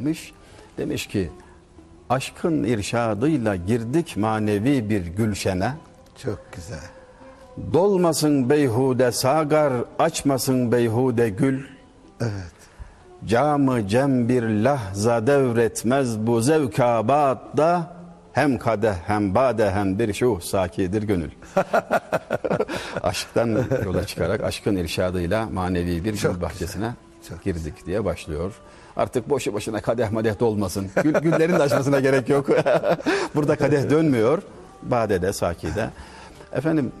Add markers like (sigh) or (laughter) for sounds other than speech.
demiş. Demiş ki aşkın irşadıyla girdik manevi bir gülşene. Çok güzel. Dolmasın beyhude sagar, açmasın beyhude gül. Evet. Camı cem bir lahza devretmez bu zevkabatta hem kadeh hem bade hem bir şuh sakidir gönül. (laughs) Aşktan yola çıkarak aşkın irşadıyla manevi bir Çok gül bahçesine Çok girdik diye başlıyor. Artık boşu boşuna kadeh madeh dolmasın. Gül, güllerin de açmasına gerek yok. (laughs) Burada kadeh dönmüyor. Badede, sakide. Efendim